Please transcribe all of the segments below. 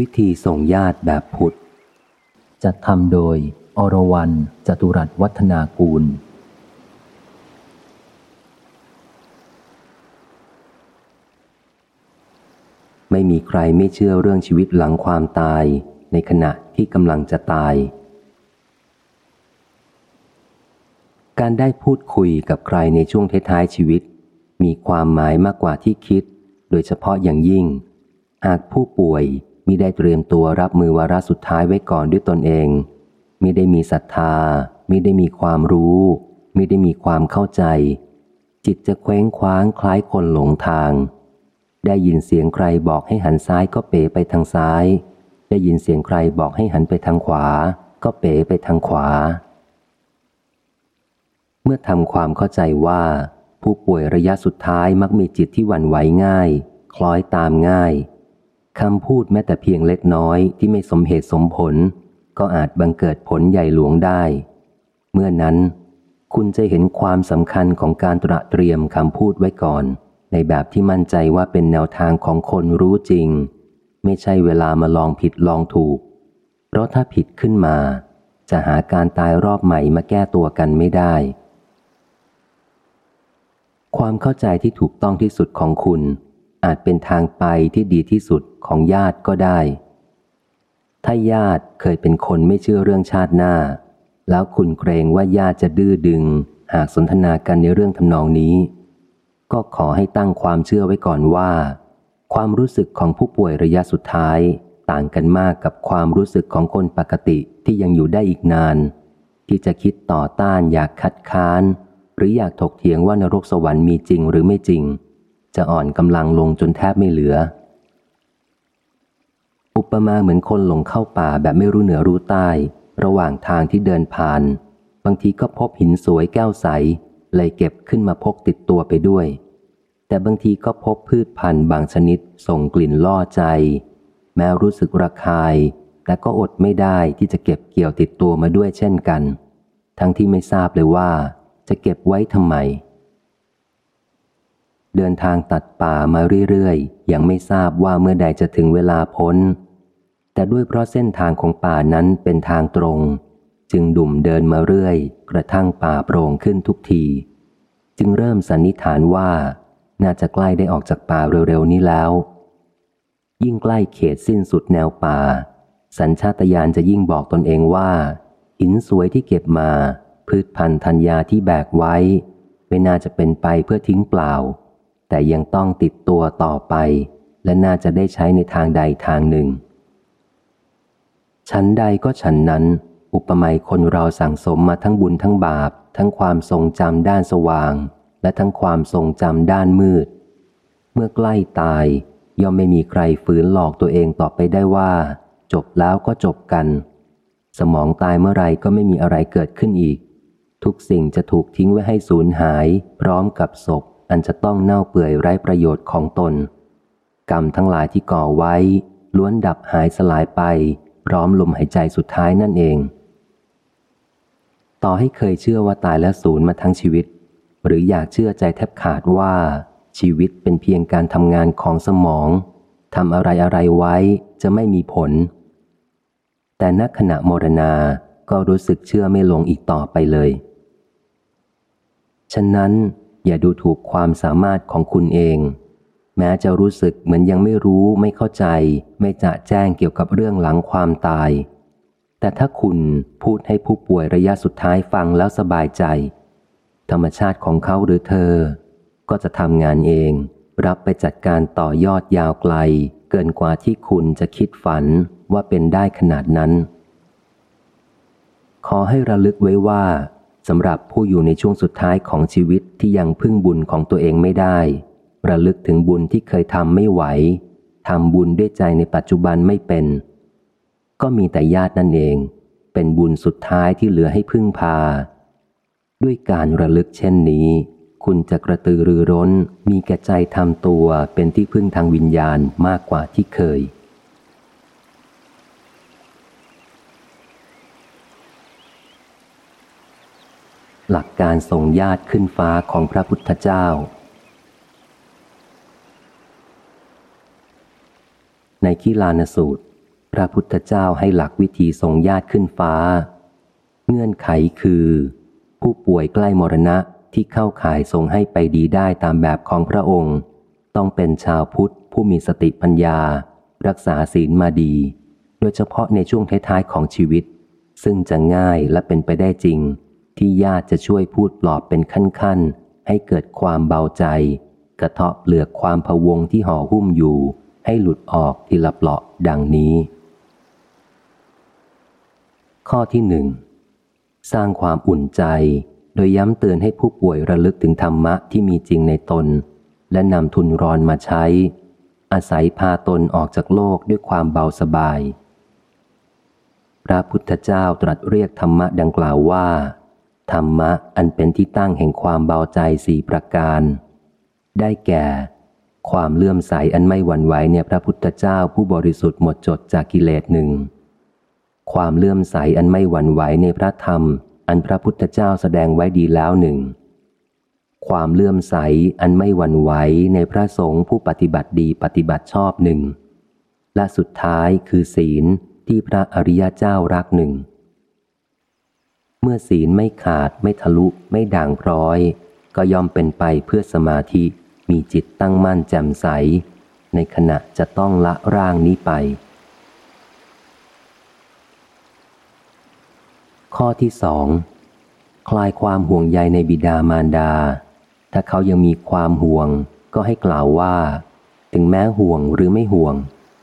วิธีส่งญาติแบบพุทธ จัดทำโดย อรวรันจตุรัสวัฒนากูล ไม่มีใครไม่เชื่อเรื่องชีวิตหลังความตายในขณะที่กำลังจะตาย การได้พูดคุยกับใครในช่วงท้ายชีวิต มีความหมายมากกว่าที่คิด โดยเฉพาะอย่างยิ่ง หากผู้ป่วย มิได้เตรียมตัวรับมือวาระสุดท้ายไว้ก่อนด้วยตนเองมิได้มีศรัทธามิได้มีความรู้มิได้มีความเข้าใจ จิตจะเคว้งคว้างคล้ายคนหลงทาง ได้ยินเสียงใครบอกให้หันซ้ายก็เป๋ไปทางซ้าย ได้ยินเสียงใครบอกให้หันไปทางขวา ก็เป๋ไปทางขวา เมื่อทำความเข้าใจว่า ผู้ป่วยระยะสุดท้ายมักมีจิตที่หวั่นไหวง่าย คล้อยตามง่าย คำพูดแม้แต่เพียงเล็กน้อยที่ไม่สมเหตุสมผล ก็อาจบังเกิดผลใหญ่หลวงได้ เมื่อนั้น คุณจะเห็นความสำคัญของการตระเตรียมคำพูดไว้ก่อน ในแบบที่มั่นใจว่าเป็นแนวทางของคนรู้จริง ไม่ใช่เวลามาลองผิดลองถูก เพราะถ้าผิดขึ้นมา จะหาการตายรอบใหม่มาแก้ตัวกันไม่ได้ ความเข้าใจที่ถูกต้องที่สุดของคุณ อาจเป็นทางไปที่ดีที่สุดของญาติก็ได้ ถ้าญาติเคยเป็นคนไม่เชื่อเรื่องชาติหน้า แล้วคุณเกรงว่าญาติจะดื้อดึง หากสนทนากันในเรื่องทำนองนี้ ก็ขอให้ตั้งความเชื่อไว้ก่อนว่า ความรู้สึกของผู้ป่วยระยะสุดท้าย ต่างกันมากกับความรู้สึกของคนปกติที่ยังอยู่ได้อีกนาน ที่จะคิดต่อต้านอยากคัดค้าน หรืออยากถกเถียงว่านรกสวรรค์มีจริงหรือไม่จริง จะอ่อนกำลังลงจนแทบไม่เหลือ อุปมาเหมือนคนหลงเข้าป่าแบบไม่รู้เหนือรู้ใต้ ระหว่างทางที่เดินผ่าน บางทีก็พบหินสวยแก้วใส เลยเก็บขึ้นมาพกติดตัวไปด้วย แต่บางทีก็พบพืชพันธุ์บางชนิดส่งกลิ่นล่อใจ แม้รู้สึกระคาย แต่ก็อดไม่ได้ที่จะเก็บเกี่ยวติดตัวมาด้วยเช่นกัน ทั้งที่ไม่ทราบเลยว่าจะเก็บไว้ทำไม เดินทางตัดป่ามาเรื่อยๆ ยังไม่ทราบว่าเมื่อใดจะถึงเวลาพ้น แต่ด้วยเพราะเส้นทางของป่านั้นเป็นทางตรง จึงดุ่มเดินมาเรื่อย กระทั่งป่าโปร่งขึ้นทุกที จึงเริ่มสันนิษฐานว่า น่าจะใกล้ได้ออกจากป่าเร็วๆ นี้แล้ว ยิ่งใกล้เขตสิ้นสุดแนวป่า สัญชาตญาณจะยิ่งบอกตนเองว่า หินสวยที่เก็บมา พืชพันธุ์ธัญญาที่แบกไว้ ไม่น่าจะเป็นไปเพื่อทิ้งเปล่า แต่ยังต้องติดตัวต่อไป และน่าจะได้ใช้ในทางใดทางหนึ่ง ชั้นใดก็ชั้นนั้น อุปมาคนเราสั่งสมมาทั้งบุญทั้งบาป ทั้งความทรงจำด้านสว่าง และทั้งความทรงจำด้านมืด เมื่อใกล้ตาย ย่อมไม่มีใครฝืนหลอกตัวเองต่อไปได้ว่า จบแล้วก็จบกัน สมองตายเมื่อไรก็ไม่มีอะไรเกิดขึ้นอีก ทุกสิ่งจะถูกทิ้งไว้ให้สูญหาย พร้อมกับศพ อันจะต้องเน่าเปื่อยไร้ประโยชน์ของตน กรรมทั้งหลายที่ก่อไว้ ล้วนดับหายสลายไป พร้อมลมหายใจสุดท้ายนั่นเอง ต่อให้เคยเชื่อว่าตายแล้วศูนย์มาทั้งชีวิต หรืออยากเชื่อใจแทบขาดว่า ชีวิตเป็นเพียงการทำงานของสมองทำอะไรอะไรไว้จะไม่มีผล แต่นักขณะมรณาก็รู้สึกเชื่อไม่ลงอีกต่อไปเลย ฉะนั้น อย่าดูถูกความสามารถของคุณเอง แม้จะรู้สึกเหมือนยังไม่รู้ไม่เข้าใจ ไม่จะแจ้งเกี่ยวกับเรื่องหลังความตาย แต่ถ้าคุณพูดให้ผู้ป่วยระยะสุดท้ายฟังแล้วสบายใจ ธรรมชาติของเขาหรือเธอ ก็จะทำงานเอง รับไปจัดการต่อยอดยาวไกล เกินกว่าที่คุณจะคิดฝันว่าเป็นได้ขนาดนั้น ขอให้ระลึกไว้ว่า สำหรับผู้อยู่ในช่วงสุดท้ายของชีวิตที่ยังพึ่งบุญของตัวเองไม่ได้ ระลึกถึงบุญที่เคยทำไม่ไหวทำบุญด้วยใจในปัจจุบันไม่เป็น ก็มีแต่ญาตินั่นเอง เป็นบุญสุดท้ายที่เหลือให้พึ่งพา ด้วยการระลึกเช่นนี้ คุณจะกระตือรือร้น มีแก่ใจทำตัวเป็นที่พึ่งทางวิญญาณมากกว่าที่เคย หลักการส่งญาติขึ้นฟ้าของพระพุทธเจ้า ในขีลานสูตร พระพุทธเจ้าให้หลักวิธีทรงญาติขึ้นฟ้า เงื่อนไขคือ ผู้ป่วยใกล้มรณะที่เข้าข่ายทรงให้ไปดีได้ตามแบบของพระองค์ ต้องเป็นชาวพุทธผู้มีสติปัญญา รักษาศีลมาดี โดยเฉพาะในช่วงท้ายๆของชีวิต ซึ่งจะง่ายและเป็นไปได้จริง ที่ญาติจะช่วยพูดปลอบเป็นขั้นๆ ให้เกิดความเบาใจ กระเทาะเปลือกความพวงที่ห่อหุ้มอยู่ ให้หลุดออกทีละเปลาะดังนี้ ข้อที่หนึ่งสร้างความอุ่นใจ โดยย้ำเตือนให้ผู้ป่วยระลึกถึงธรรมะที่มีจริงในตน และนำทุนรอนมาใช้ อาศัยพาตนออกจากโลกด้วยความเบาสบาย พระพุทธเจ้าตรัสเรียกธรรมะดังกล่าวว่า ธรรมะอันเป็นที่ตั้งแห่งความเบาใจสี่ประการ ได้แก่ ความเลื่อมใสอันไม่หวั่นไหวในพระพุทธเจ้าผู้บริสุทธิ์หมดจดจากกิเลสหนึ่ง ความเลื่อมใสอันไม่หวั่นไหวในพระธรรม อันพระพุทธเจ้าแสดงไว้ดีแล้วหนึ่ง ความเลื่อมใสอันไม่หวั่นไหวในพระสงฆ์ผู้ปฏิบัติดีปฏิบัติชอบหนึ่ง และสุดท้ายคือศีลที่พระอริยเจ้ารักหนึ่ง เมื่อศีลไม่ขาดไม่ทะลุไม่ด่างพร้อย ก็ย่อมเป็นไปเพื่อสมาธิมีจิตตั้งมั่นแจ่มใส ในขณะจะต้องละร่างนี้ไป ข้อที่สองคลายความห่วงใยในบิดามารดา ถ้าเขายังมีความห่วง ก็ให้กล่าวว่า ถึงแม้ห่วงหรือไม่ห่วง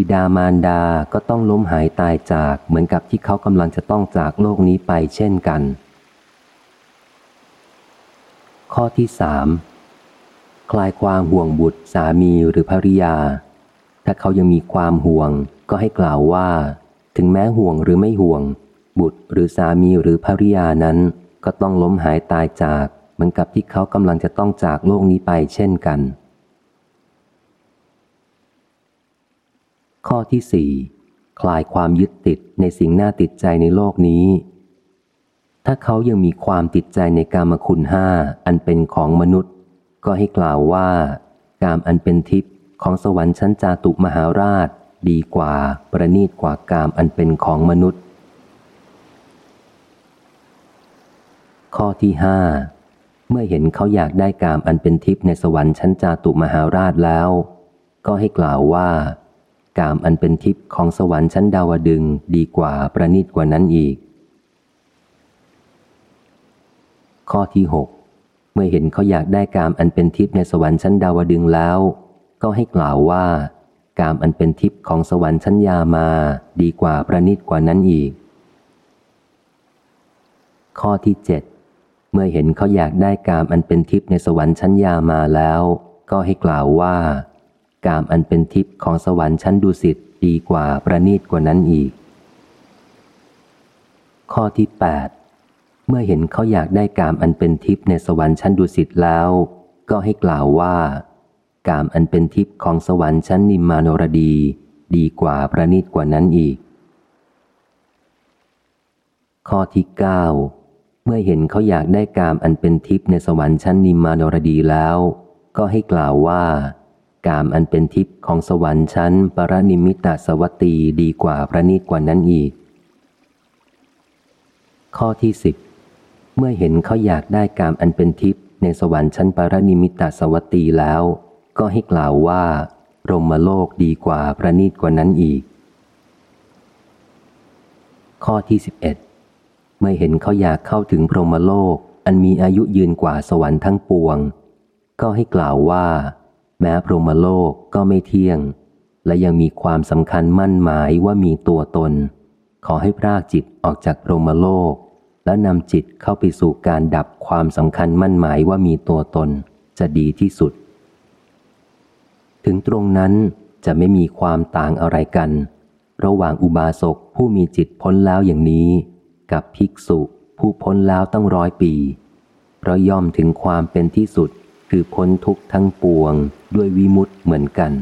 บิดามารดาก็ต้องล้มหายตายจากเหมือนกับที่เขากำลังจะต้องจากโลกนี้ไปเช่นกัน ข้อที่สามคลายความห่วงบุตรสามีหรือภริยา ถ้าเขายังมีความห่วงก็ให้กล่าวว่า ถึงแม้ห่วงหรือไม่ห่วง บุตรหรือสามีหรือภริยานั้น ก็ต้องล้มหายตายจาก เหมือนกับที่เขากำลังจะต้องจากโลกนี้ไปเช่นกัน ข้อที่สี่คลายความยึดติดในสิ่งน่าติดใจในโลกนี้ ถ้าเขายังมีความติดใจในกามคุณห้าอันเป็นของมนุษย์ ก็ให้กล่าวว่า กามอันเป็นทิพย์ของสวรรค์ชั้นจาตุมหาราช ดีกว่าประนีตกว่ากามอันเป็นของมนุษย์ ข้อที่ห้าเมื่อเห็นเขาอยากได้กามอันเป็นทิพย์ในสวรรค์ชั้นจาตุมหาราชแล้ว ก็ให้กล่าวว่า กามอันเป็นทิพย์ของสวรรค์ชั้นดาวดึงดีกว่าประณีตกว่านั้นอีก ข้อที่หกเมื่อเห็นเขาอยากได้กามอันเป็นทิพย์ในสวรรค์ชั้นดาวดึงแล้ว ก็ให้กล่าวว่า กามอันเป็นทิพย์ของสวรรค์ชั้นยามา ดีกว่าประณีตกว่านั้นอีก ข้อที่เจ็ดเมื่อเห็นเขาอยากได้กามอันเป็นทิพย์ในสวรรค์ชั้นยามาแล้ว ก็ให้กล่าวว่า กามอันเป็นทิพย์ของสวรรค์ชั้นดุสิตดีกว่าประณีตกว่านั้นอีก ข้อที่ 8 เมื่อเห็นเขาอยากได้กามอันเป็นทิพย์ในสวรรค์ชั้นดุสิตแล้ว ก็ให้กล่าวว่า กามอันเป็นทิพย์ของสวรรค์ชั้นนิมมานรดี ดีกว่าประณีตกว่านั้นอีก ข้อที่เก้าเมื่อเห็นเขาอยากได้กามอันเป็นทิพย์ในสวรรค์ชั้นนิมมานรดีแล้ว ก็ให้กล่าวว่า กามอันเป็นทิพย์ของสวรรค์ชั้นปรนิมิตาสวัตีดีกว่าพระนิตกว่านั้นอีก ข้อที่สิบเมื่อเห็นเขาอยากได้กามอันเป็นทิพย์ในสวรรค์ชั้นปรนิมิตาสวัตีแล้ว ก็ให้กล่าวว่ารมโลกดีกว่าพระนิตกว่านั้นอีก ข้อที่สิบเอ็ดเมื่อเห็นเขาอยากเข้าถึงพรหมโลก อันมีอายุยืนกว่าสวรรค์ทั้งปวง ก็ให้กล่าวว่า แม้พรหมโลกก็ไม่เที่ยง และยังมีความสำคัญมั่นหมายว่ามีตัวตน ขอให้พรากจิตออกจากพรหมโลก และนำจิตเข้าไปสู่การดับความสำคัญมั่นหมายว่ามีตัวตน จะดีที่สุด ถึงตรงนั้นจะไม่มีความต่างอะไรกัน ระหว่างอุบาสกผู้มีจิตพ้นแล้วอย่างนี้ กับภิกษุผู้พ้นแล้วตั้งร้อยปี เพราะย่อมถึงความเป็นที่สุด คือพ้นทุกข์ทั้งปวงด้วยวิมุตต์เหมือนกัน